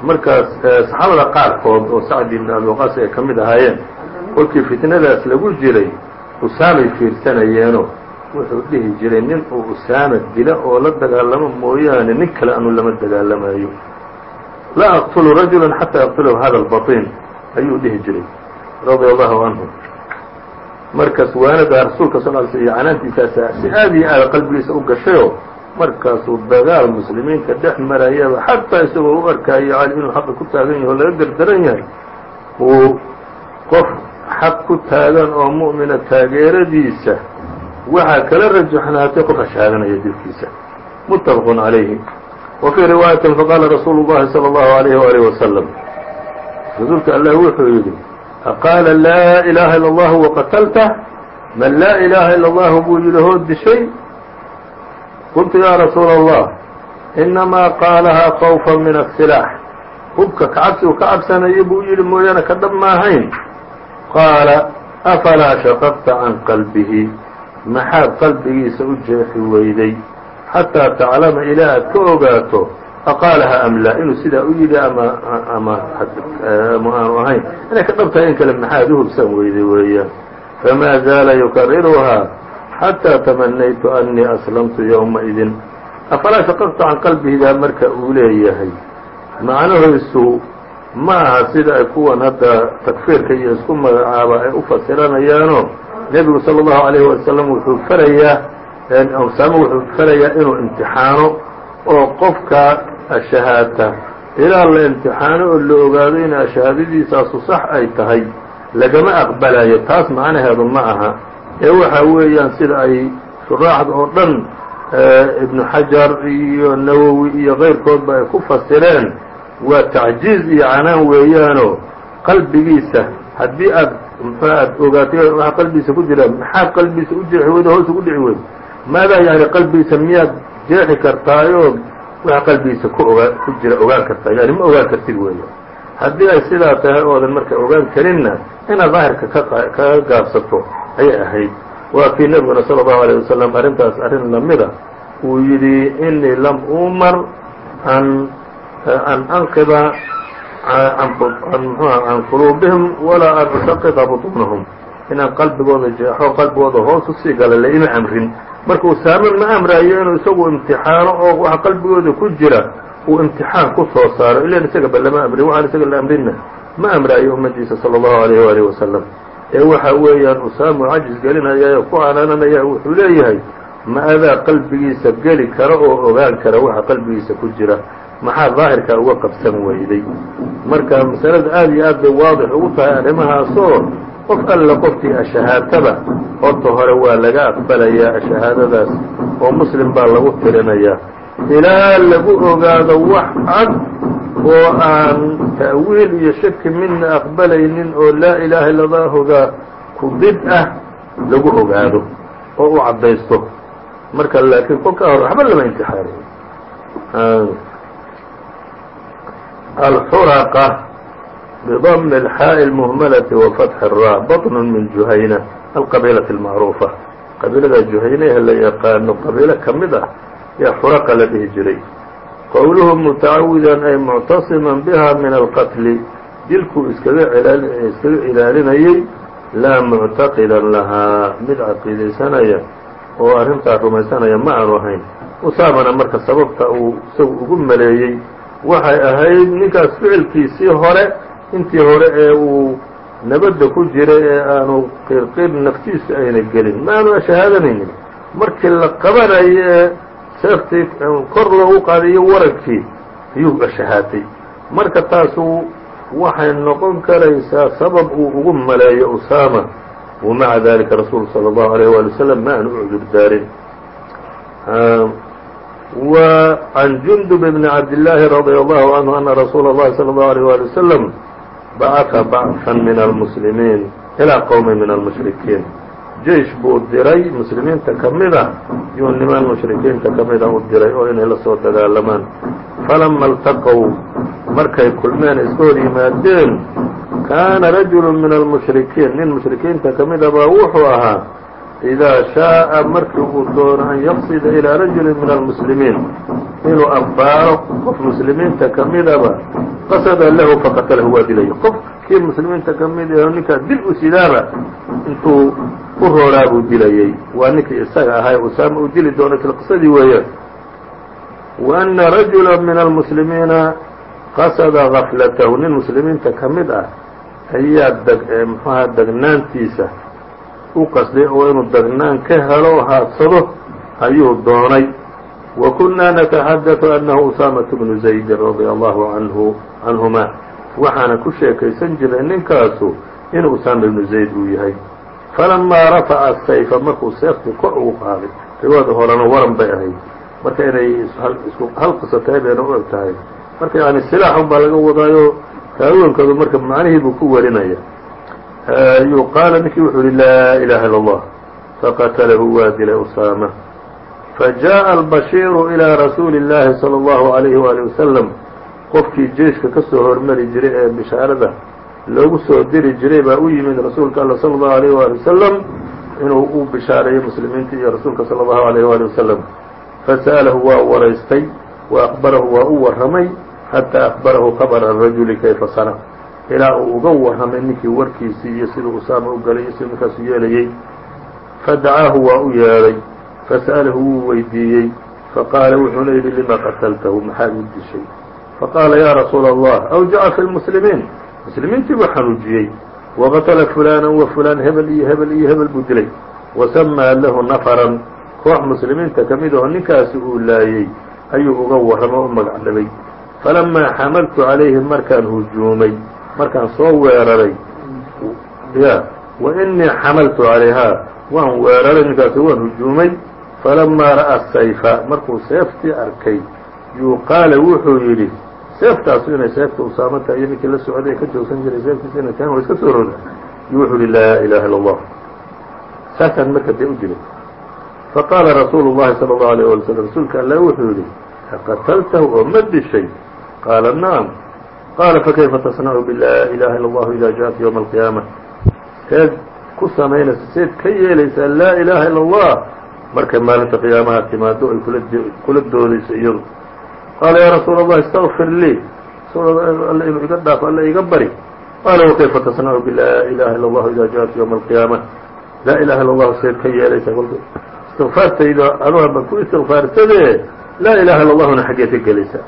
markaas saxaabada qaarkood oo sacdi ibn abi waqaas ay ka mid ahaayeen kolkii fitnadaas lagu jiray usaamay fiirsanayeenoo wuxuu dhihi jiray nin uu usaama dila oo la dagaalamo mooyaane nin kale anu lama dagaalamayo laa aqtulu rajula xataa aqtulahu hada albaطin ayuu dhihi jiray radia allahu canhu markaas waanadaa rasuulka sal ly sl iyo canaantiisaasa si aad iyo aada qalbigiisa u gashayoo markaasuu dagaal muslimiinta dhex marayaba xataa isagoo u arkaayo cali inuu xaqa ku taagan yahay oo laga gardaran yahay uu qof xaq ku taagan oo mu'mina taageeradiisa waxaa kala rajaxnaatay qofka shahaadanaya dilkiisa muttafaq عalayhi wa fii riwaayatin faqaala rasuulu اllahi salى اllahu عalayh waalih wasalam rasuulka allah wuxuu yidhi aqaala laa ilaaha ilا اllah waqatalta man laa ilaaha ilا اllahu buu yidhi hoo dishay qultu ya rasuula allah inamaa qaalahaa khawfa min asilaax hubka kacabsi uu ka cabsanayo buu yidhi mooyaane ka dhab maahayn qaala afalaa shaqaqta can qalbihi maxaad qalbigiisa u jeexi weyday xataa taclama ilaa aad ka ogaato aqaalaha am laa inuu sidaa u yidhi ama ama ma aanu ahayn inay ka dhab tahay in kale maxaad u hubsan weyday weeyaan famaa zaala yukariruhaa xataa tamanaytu annii aslamtu yowmaidin afalaa shaqaqtu can qalbihidaa marka uu leeyahay macnahoisu ma aha sida ay kuwan hadda takfiirka iyo isku magacaaba ay u fasiranayaano nebigu salى الlahu عalيه wasalam wuxuu farayaa usaame wuxuu farayaa inuu imtixaano oo qofka ashahaata ilaa la imtixaano oo la ogaado in ashahaadadiisaasu sax ay tahay lagama aqbalayo taas macnaheedu ma aha ee waxa weeyaan sida ay shuraaxda oo dhan ibnu xajar iyo nawowi iyo kayrkoodba ay ku fasireen waa tacjiiz iyo canaan weeyaanoo qalbigiisa haddii aad mxu aad ogaatay waxa qalbigiisa ku jira maxaad qalbigiisa u jeexi weyda hoos ugu dhici weyd maadaa yani qalbigiisa miyaad jeexi kartaayoo waxa qalbigiisa ku ogaa ku jira ogaan kartaa yani ma ogaan kartid weeya haddii ay sidaa tahay oodan marka ogaan karinna inaad daahirka kaga gaabsato ayay ahayd waa kii nebiguna salى الlahu عalيه wasalam arrintaas arrin lamida uu yidhi inii lam umar an an anqida can quluubihim walaa an usaqida buطunahum inaan qalbigooda jeexo qalbigooda hoos usii gala laima amrin marka usaame ma amraayo inuu isagu imtixaano oo waxa qalbigooda ku jira uu imtixaan ku soo saaro ilan isagaba lama amrin waxaan isaga la amrinna ma amraayo ummadiisa salى الlahu عalيh waalih wasalam ee waxa weeyaan usaamu cajis gelinaya oo ku canaananaya wuxuu leeyahay ma adaa qalbigiisa geli kara oo ogaan kara waxa qalbigiisa ku jira maxaa daahirkaa uga qabsan weyday? Marka masalada aad iyo aad bay waadix ugu tahay arrimahaasoo qof alla qofkii ashahaataba horta hore waa laga aqbalayaa shahaadadaas oo muslim baa lagu tirinayaa. Ilaa lagu ogaado wax cad oo aan ta'wiil iyo shaki midna aqbalaynin oo laa ilaaha illallaahuga ku did ah lagu ogaado oo u caddaysto. Marka laakiin kolkaa hore waxba lama imtixaanayo alxuraqa bdm الxaaء الmhmlة وفتح الrا bطn min juhayna alqabiilaة الmacruufa qabiilada juhaynaha la yaqaano qabiilo ka mid ah yaa xuraqa la dhihi jiray qowluhu mutacawida ay muctaصima bha min alqatli dilkuu iskaga iskaga ilaalinayey laa muctaqida lahaa mid caqiidaysanaya oo arrintaa rumaysanaya ma aanu ahayn usaamana marka sababta uu isagu ugu maleeyey waxay ahayd ninkaas ficilkiisii hore intii hore ee uu nabadda ku jiray ee aanu qirqir naftiisu ayna gelin ma aanu shahaadanaynin markii la qabanayo ee seeftii kor loogu qaadayo warankii ayuu shahaatay marka taasu waxay noqon karaysaa sabab uu ugu maleeyo usaama wamaca dalika rasuulu salى الlahu عalيه wali waslm ma aanu u cudur daarin وعن جندب بن عبد الله رضي الله عنه أن رsuuل الlahi صلى الله عليه ولي وسلم bacثa bacثا min الmسلimiin إilىa qowmi min الmuشhrikiin jeish buu diray muslimiinta ka mida yuu niman mushrikiinta ka mida u diray oo inay la soo dagaalamaan falama اltaqow markay kulmeen iska hor yimaadeen kaana rajul min الmuشhrikiin nin mushrikiinta ka mida baa wuxuu ahaa إidaa شhaaءa markii uu doono an yaqsida ilىa rajuli min الmuslimiin inuu abbaaro qof muslimiinta ka midaba qasada lahu faqatalahu waa dilaya qofkii muslimiinta ka mid aho ninkaa dil u sidaaba intuu u rooraa buu dilayey waa ninkii isaga ahay usaama uu dili doono isla qisadii weeyaan wa أna rajula min almuslimiina qasada gaflatahu nin muslimiinta ka mid ah ayaa deg mxuaha degnaantiisa u qasday oo inuu degnaan ka helo haadsado ayuu doonay. Wa kunnaa nataxadatu annahu usaamatu bnu zaydin radia allahu anhu canhuma waxaana ku sheekaysan jiray ninkaasu inuu usaama ibnu zayd uu yahay. Falamaa rafaca sayfa markuu seeftii kor ugu qaaday riwaada horena waran bay ahayd. Marka inay hal qiso tahay bayna u eg tahay. Marka yani silaaxun baa laga wadaayo taawoonkoodu marka macnihii buu ku warinaya ayuu qaala ninkii wuxuu yihi laa ilaha ilا اllah faqatalahu waa dilay usaama fajaءa albashiiru ilىa rasuuli اllaahi salى اllahu عalayhi wali wasalam qofkii jeiشhka ka soo hormari jiray ee bishaarada loogu soo diri jiray baa u yimid rasuulka alla salى اllahu عalيyه wali wasalam inuu u bishaareeyo muslimiinta iyo rasuulka salى اllahu عalيyه wali wasalam fasa'alahu waa waraystay wa akbarahu waa u warramay xataa akbarahu khabra الrajuli kayfa sana ilaa uu uga warramay ninkii warkiisii iyo siduu usaama u galay iyo siduu ninkaasu yeelayey fadacaahu waa u yeedhay fasa'alahu wuu weydiiyey faqaala wuxuuna yidhi lima qataltahu? Maxaad u dishay? Faqaala ya rasuula allah awjaca fi lmuslimiin muslimiintii buu xanuujiyey. Waqatala fulana wa fulaan hebel iyo hebel iyo hebel buu dilay. Wasamaa lahu nafaran. Koox muslimiinta ka mid aho ninkaasi uu laayey ayuu uga warramo u magac dhabay. Falamaa xamaltu calayhi markaan hujuumay markaan soo weeraray ya wa inii xamaltu calayhaa waan weeraray ninkaasi waan hujuumay falamaa ra'aa sayfa markuu seeftii arkay yuu qaala wuxuu yidhi seeftaasu inay seefta usaamata iyo ninkii la socday ka joogsan jiray seeftiisa inay tahan waa iska soo roda yuu wuxuu yihi laa ilaha illa allah saasaan marka dee u dilay faqaala rasuulu llahi salى اllahu alيه wala slm rasuulka alla wuxuu yidhi aqataltahu oo ma dishay qaala nacam qaala fakayfa tasnacu bilaa ilaha illa allahu ida jaءat ywma alqiyaama seed ku samaynaysa seed ka yeelaysaa laa ilaha illa allah markay maalinta qiyaamaha timaado ay kula doodayso iyadu qaala yaa rasuula allah istaqfir lii alla inuu iga dhaafo alla iga bari qaala wakayfa tasnacu bilaa ilaha illa allahu ida jaءat ywma alqiyaama laa ilaha illa allahu seed ka yeelaysaa istikfaartayda aduha baan ku istikfaarsadee laa ilaha illa allahuna xaggeed ka gelaysaa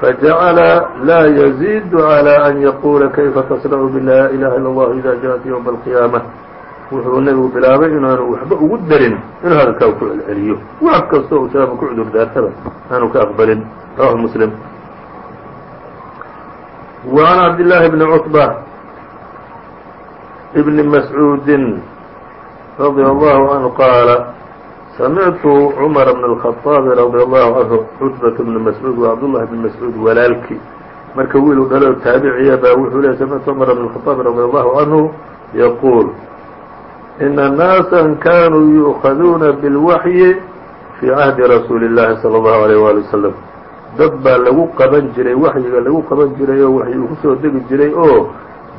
fajacala laa yaziidu عalى an yaquula kayfa tasnacu bilaa ilaha illa allahu ida jaءat ywma alqiyaama wuxuu nebigu bilaabay inaanu waxba ugu darin inuu hadalkaa ku celceliyo wax kastoo uu shaama ku cudur daartaba aanu ka aqbalin rawahu muslim وعn cabdاللahi بn cطبة بn masعuudi radي الlه عanهu qaala samictu cmر بن الخطاaب radي الlه عanهu cutbaة بn masعuud wa cabdاللahi بn masعuud walaalkii marka wiilu dhalo taabiciya baa wuxuu ley samictu cmر بن الخطاaب radي الlه عanهu yquul ina naasa kanuu yu'kaduuna biاlwaxyi fii cahdi rasuuli اllahi salى اllahu عalيyh wali wasalam dad baa lagu qaban jiray waxyiga lagu qaban jiray oo waxyi uu kusoo degi jiray oo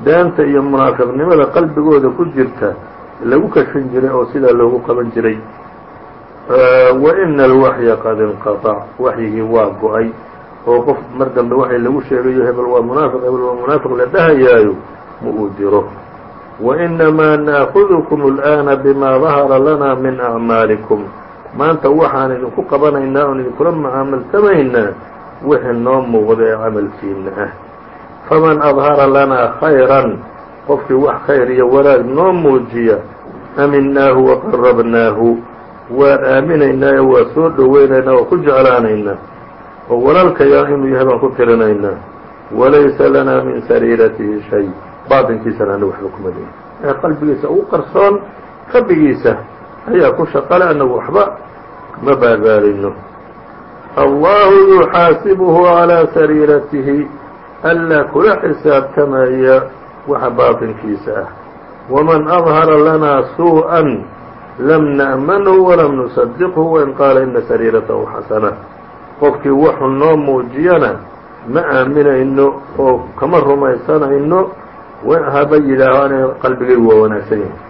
beenta iyo munaafiqnimada qalbigooda ku jirta lagu kashfin jiray oo sidaa loogu qaban jiray wa ina alwaxya qad inqaطac waxyigii waa go-ay oo qof mar dambe waxay lagu sheegayo hebel waa munaafiq hebel waa munaafiq la dhahayaayo ma uu diro وإنmaa نأخذكم الآن بma ظahara lana min أعmaaliكم maanta waxaan idinku qabanaynaa oon idinkula mucaamaltamaynaa wixii noo muuqda ee camalkiina ah faman أظhara lanaa خayrا qofkii wax khayr iyo wanaag noo muujiya aminaahu وaqarabnaahu waan aaminaynaa oo waa soo dhoweynaynaa oo ku jeclaanaynaa oo walaalkayaa inuu yahay baan ku tirinaynaa walaysa lana min sariiratihi shay. Baatinkiisana anagu waxba kuma leeyin. Ee qalbigiisa ugu qarsoon rabbigiisa ayaa ku shaqale anagu waxba ma baarbaarino allahu yuxaasibuhu calىa sariiratihi alla kula xisaabtamaya waxa baatinkiisa ah. Waman adhara lanaa suuءan lam na'manhu walam nusadiqhu wain qaala ina sariiratahu xasana qofkii wuxuu noo muujiyana ma aaminayno oo kama rumaysanayno haba yidhaaho ana qalbigaygu waa wanaagsan yahay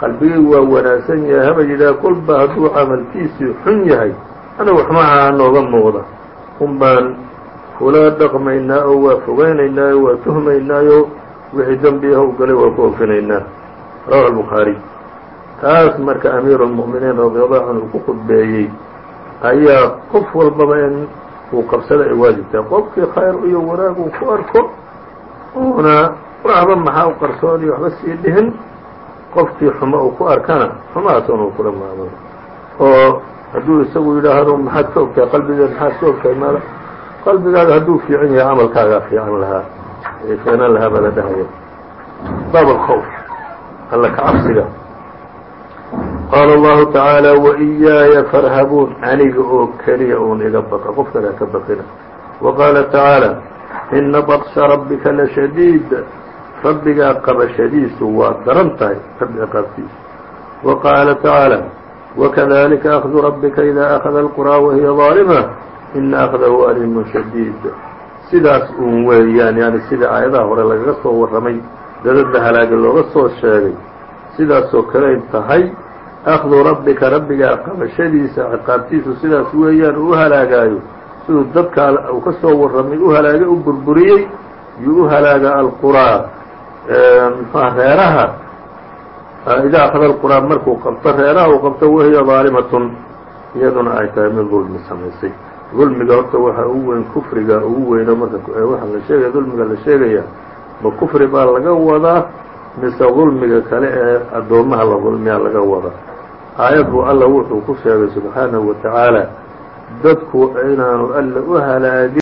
qalbigaygu waa wanaagsan yahay haba yidhaaho kolba hadduu camalkiisii xun yahay anagu waxmaha nooga muuqda un baan kula dhaqmaynaa oo waa fogaynaynaayo waa tuhmaynaayo wixii dembi ah u galay waa ku ofinaynaa rawahu albukhaariy taas marka amiiru lmu'miniin radiallahu canhu ku khudbeeyey ayaa qof walbaba in uu qabsada ay waajibtahay qofkii khayr iyo wanaag uu ku arko una waxba maxaa u qarsoon iyo waxba sii dhihin qofkii xumo uu ku arkana xumahaasuna uu kula maamulo oo hadduu isagu yidhaahdo maxaad ka ogtahay qalbigeed maxaad ka ogtahay maala qalbigaaga hadduu fiican yahay camalkaagaa fiican lahaa. Fiicnaan lahaa baa la dhahaya baab alkhawf alla ka cabsiga qaala allahu tacaala waiyaaya farhabuun aniga oo keliya uun iga baqa qof kale haka baqina wa qaala tacaala ina batsha rabbika lashadiid rabbigaa qabashadiisu waa daran tahay rabbi ciqaabtiisu wa qaala tacaala wakadalika akdu rabbika idaa akhada alquraa wahiya daalima ina akhdahu alimun shadiid sidaas uun weeyaan yani sida aayadaha hore lagaga soo warramay dadadda halaagin looga soo sheegay sidaasoo kaleyn tahay akdu rabbika rabbigaa qabashadiisa ciqaabtiisu sidaas weeyaan uu u halaagaayo siduu dadka uu ka soo warramay u halaagay u burburiyey yuu u halaaga alqurىa mxuha reeraha idaa akada alqur'aa markuu qabto reeraha uu qabto wahiya daalimatun iyaduna ay tahay mid dulmi samaysay dulmiga horta waxa ugu weyn kufriga ugu weyno marka waxa la sheegaya dulmiga la sheegaya ma kufri baa laga wadaa mise dulmiga kale ee addoommaha la dulmiyaa laga wadaa aayad buu alla wuxuu ku sheegay subxaanahu wa tacaala dadku inaanu alla u halaagin